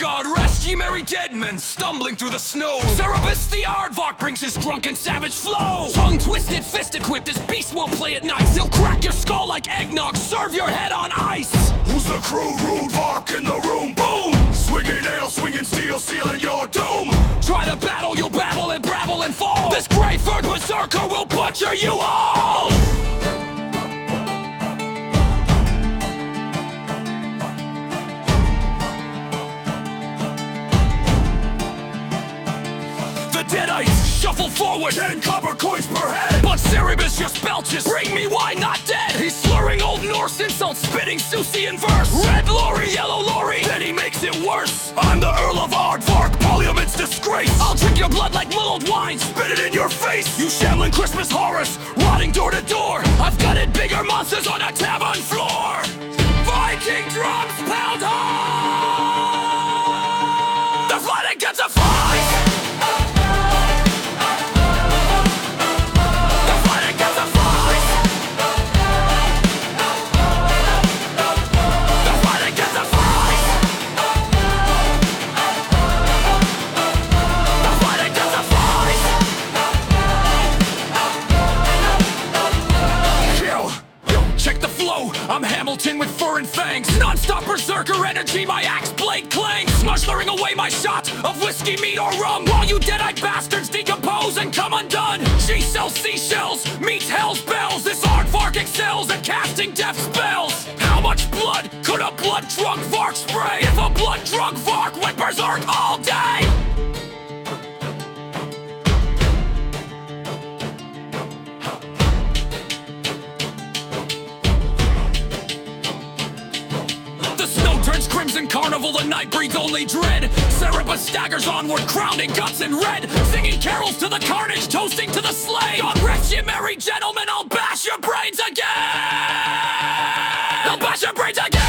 God rest ye merry dead men stumbling through the snow. Cerebus the Aardvark brings his drunken savage flow. Tongue twisted, fist equipped, this beast won't play at night. He'll crack your skull like eggnog, serve your head on ice. Who's the crew? Rude Vark in the room. Boom! Swinging nail, swinging steel, sealing your doom. Try to battle, you'll babble and brabble and fall. This gray furred berserker will butcher you all. Deadites shuffle forward, Ten copper coins per head. but Cerebus just belches. Bring me wine, not dead. He's slurring old Norse insults, spitting Susian verse. Red lorry, yellow lorry, then he makes it worse. I'm the Earl of Aardvark, Parliament's disgrace. I'll drink your blood like mulled wine. spit it in your face. You shambling Christmas horrors, rotting door to door. I've gutted bigger monsters on a tavern floor. I'm Hamilton with fur and fangs. Non-stop berserker energy, my axe blade clangs. Smushling away my shot of whiskey, meat, or rum. While you dead-eyed bastards decompose and come undone. She sells seashells, meets hell's bells. This aardvark excels at casting death spells. How much blood could a blood-drunk vark spray? If a blood-drunk vark went berserk all day! Turns crimson carnival, the night breeds only dread. Cerebus staggers onward, crowned in guts and red. Singing carols to the carnage, toasting to the slay. God rest you merry gentlemen, I'll bash your brains again! I'll bash your brains again!